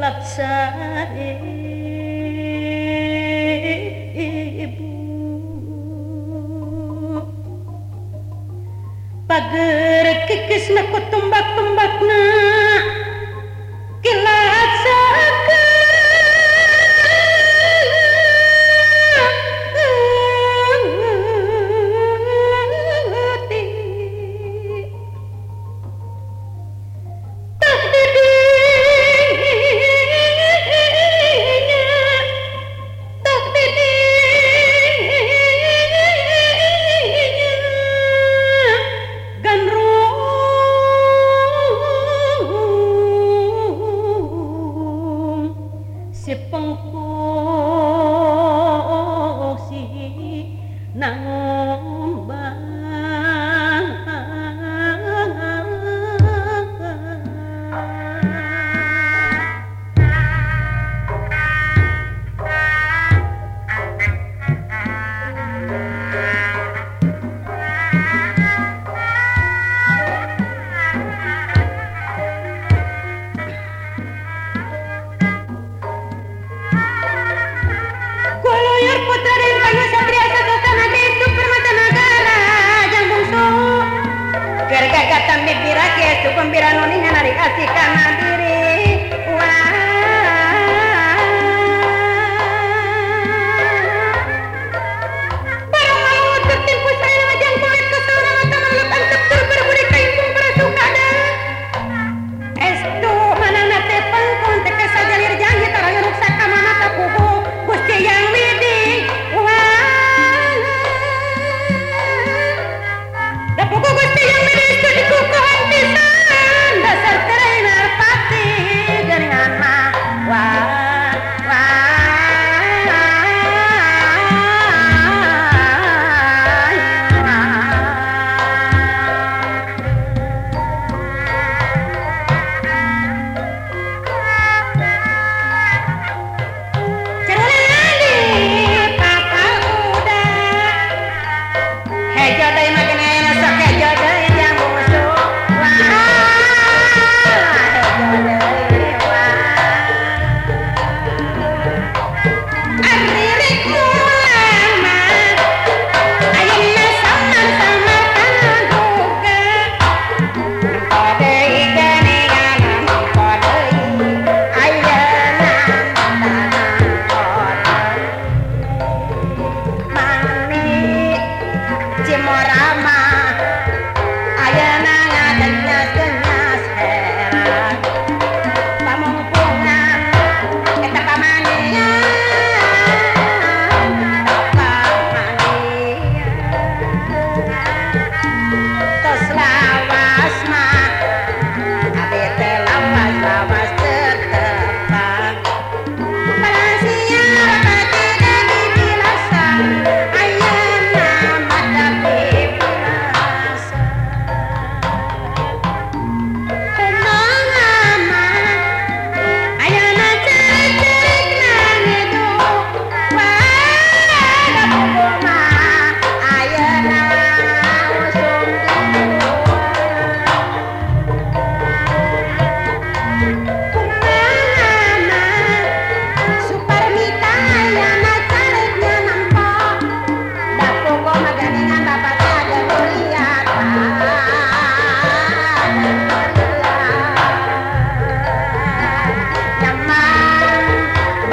lập gia đình 哦哦哦 pempiran nonina narik asik kana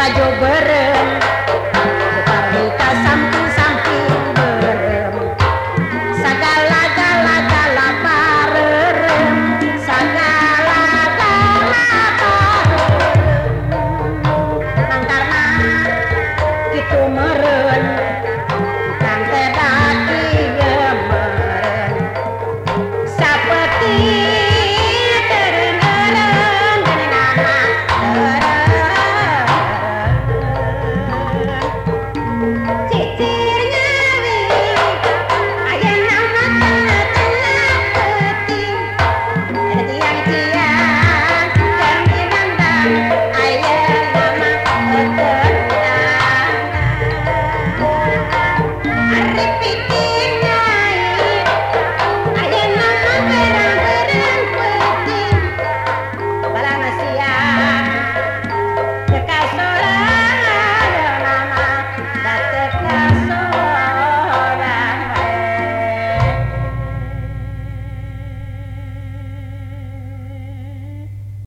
baju berem. Parita samping-samping berem. Sagala-gala-gala parem. Sagala-gala parem. Angkarna gitu meren. Nanti daki meren. Seperti